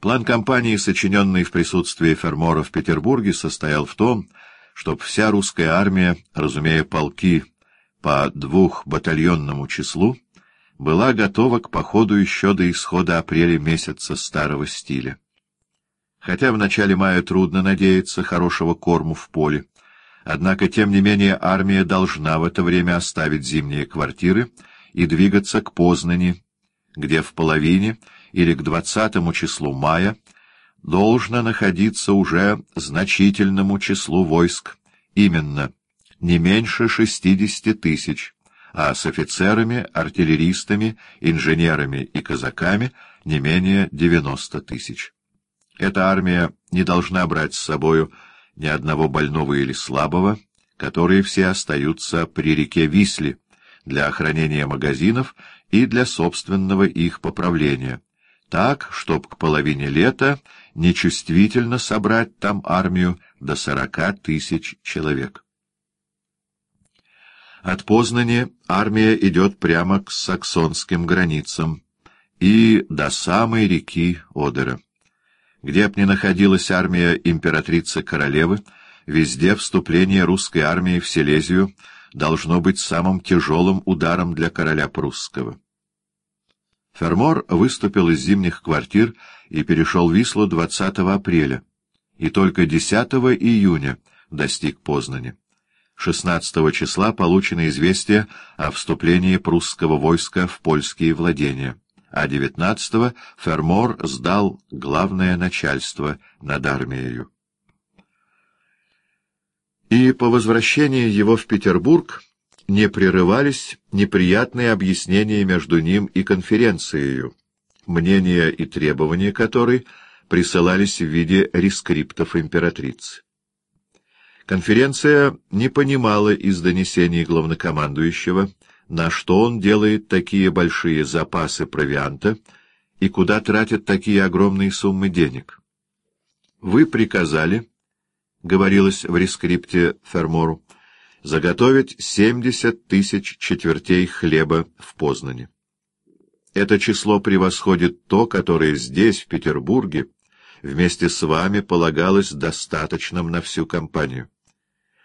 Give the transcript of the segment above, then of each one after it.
План кампании, сочиненный в присутствии Фермора в Петербурге, состоял в том, чтобы вся русская армия, разумея полки по двухбатальонному числу, была готова к походу еще до исхода апреля месяца старого стиля. Хотя в начале мая трудно надеяться хорошего корму в поле, однако, тем не менее, армия должна в это время оставить зимние квартиры и двигаться к Познани, где в половине или к двадцатому числу мая должно находиться уже значительному числу войск, именно не меньше шестидесяти тысяч, а с офицерами, артиллеристами, инженерами и казаками не менее девяносто тысяч. Эта армия не должна брать с собою ни одного больного или слабого, которые все остаются при реке Висле для охранения магазинов и для собственного их поправления, так, чтоб к половине лета нечувствительно собрать там армию до сорока тысяч человек. От Познани армия идет прямо к саксонским границам и до самой реки Одера. Где б ни находилась армия императрицы-королевы, везде вступление русской армии в Силезию должно быть самым тяжелым ударом для короля прусского. Фермор выступил из зимних квартир и перешел Вислу 20 апреля, и только 10 июня достиг Познани. 16 числа получено известие о вступлении прусского войска в польские владения, а 19 Фермор сдал главное начальство над армией. И по возвращении его в Петербург не прерывались неприятные объяснения между ним и конференцией, мнения и требования которой присылались в виде рескриптов императрицы. Конференция не понимала из донесений главнокомандующего, на что он делает такие большие запасы провианта и куда тратит такие огромные суммы денег. «Вы приказали, — говорилось в рескрипте Фермору, — заготовить семьдесят тысяч четвертей хлеба в Познане. Это число превосходит то, которое здесь, в Петербурге, вместе с вами полагалось достаточным на всю компанию.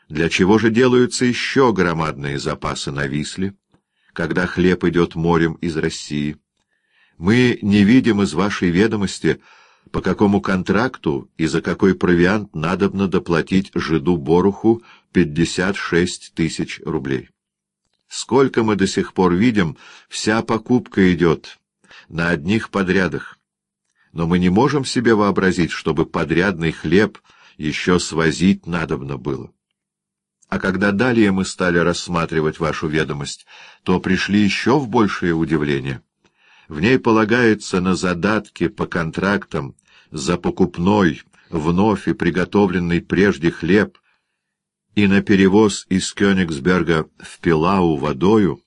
Для чего же делаются еще громадные запасы на Висле, когда хлеб идет морем из России? Мы не видим из вашей ведомости, по какому контракту и за какой провиант надобно доплатить жиду Боруху 56 тысяч рублей. Сколько мы до сих пор видим, вся покупка идет на одних подрядах. Но мы не можем себе вообразить, чтобы подрядный хлеб еще свозить надобно было. А когда далее мы стали рассматривать вашу ведомость, то пришли еще в большее удивление. В ней полагается на задатки по контрактам за покупной, вновь и приготовленный прежде хлеб и на перевоз из Кёнигсберга в Пилау водою,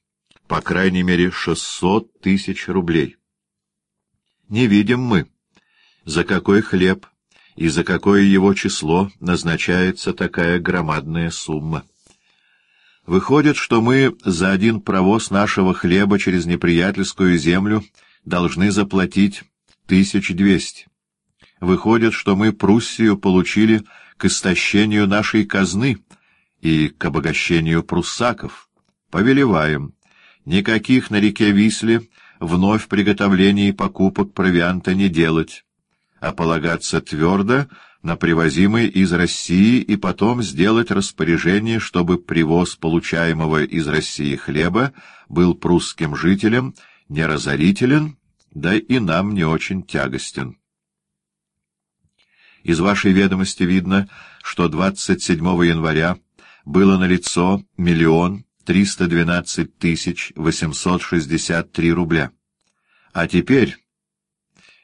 по крайней мере, шестьсот тысяч рублей. Не видим мы, за какой хлеб и за какое его число назначается такая громадная сумма. Выходит, что мы за один провоз нашего хлеба через неприятельскую землю должны заплатить тысяч двести. Выходит, что мы Пруссию получили к истощению нашей казны и к обогащению пруссаков. Повелеваем. Никаких на реке Висле вновь приготовлений и покупок провианта не делать а полагаться твердо на привозимый из России и потом сделать распоряжение, чтобы привоз получаемого из России хлеба был прусским жителям не разорителен, да и нам не очень тягостен. Из вашей ведомости видно, что 27 января было налицо миллион триста двенадцать тысяч восемьсот шестьдесят три рубля. А теперь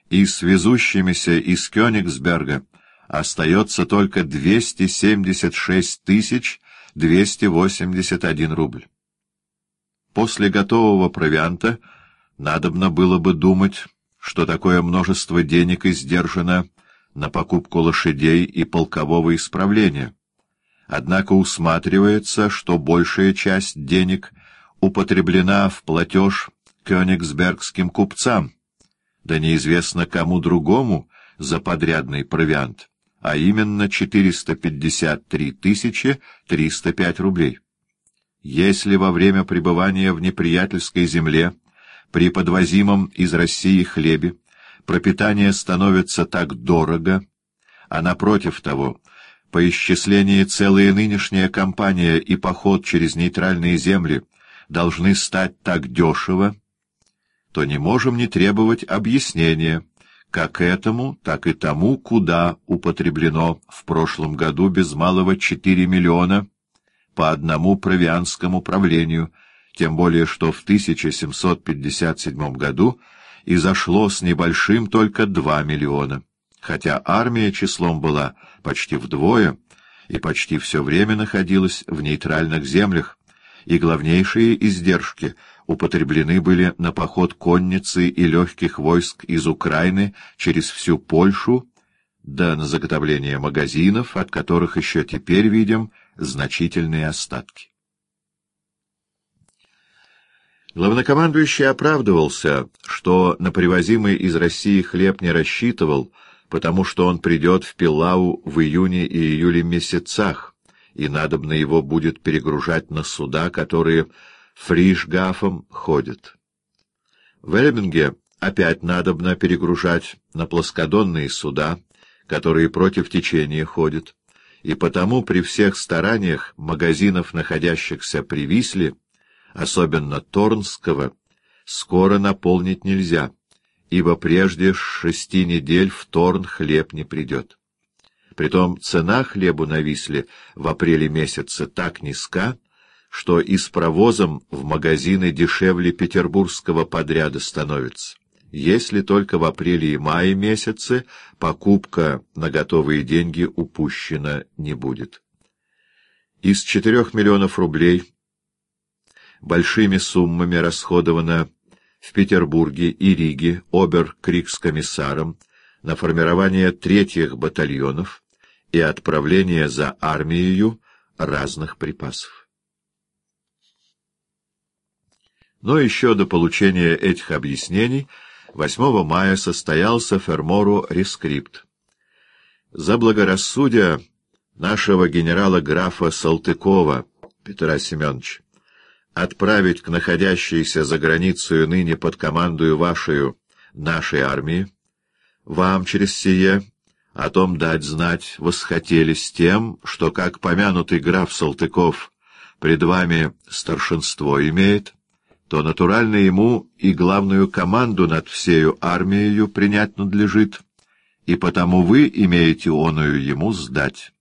и с везущимися из Кёнигсберга остается только 276 тысяч 281 рубль. После готового провианта надобно было бы думать, что такое множество денег издержано на покупку лошадей и полкового исправления. Однако усматривается, что большая часть денег употреблена в платеж кёнигсбергским купцам, да неизвестно кому другому, за подрядный провиант, а именно 453 305 рублей. Если во время пребывания в неприятельской земле при подвозимом из России хлебе пропитание становится так дорого, а напротив того, по исчислении целая нынешняя кампания и поход через нейтральные земли должны стать так дешево, то не можем не требовать объяснения как этому, так и тому, куда употреблено в прошлом году без малого 4 миллиона по одному провианскому правлению, тем более что в 1757 году изошло с небольшим только 2 миллиона, хотя армия числом была почти вдвое и почти все время находилась в нейтральных землях, и главнейшие издержки употреблены были на поход конницы и легких войск из Украины через всю Польшу, да на заготовление магазинов, от которых еще теперь видим значительные остатки. Главнокомандующий оправдывался, что на привозимый из России хлеб не рассчитывал, потому что он придет в Пилау в июне и июле месяцах, и надобно его будет перегружать на суда, которые фришгафом ходят. В Эльбинге опять надобно перегружать на плоскодонные суда, которые против течения ходят, и потому при всех стараниях магазинов, находящихся при Висле, особенно Торнского, скоро наполнить нельзя, ибо прежде шести недель в Торн хлеб не придет. Притом цена хлебу на Висле в апреле месяце так низка, что и с провозом в магазины дешевле петербургского подряда становится, если только в апреле и мае месяце покупка на готовые деньги упущена не будет. Из четырех миллионов рублей большими суммами расходовано в Петербурге и Риге обер-крикс-комиссаром на формирование третьих батальонов и отправление за армией разных припасов. Но еще до получения этих объяснений 8 мая состоялся Фермору рескрипт. За благорассудие нашего генерала-графа Салтыкова Петра Семеновича отправить к находящейся за границей ныне под командою вашей нашей армии, вам через сие о том дать знать восхотелись тем, что, как помянутый граф Салтыков пред вами старшинство имеет, то натурально ему и главную команду над всею армией принять надлежит, и потому вы имеете оную ему сдать.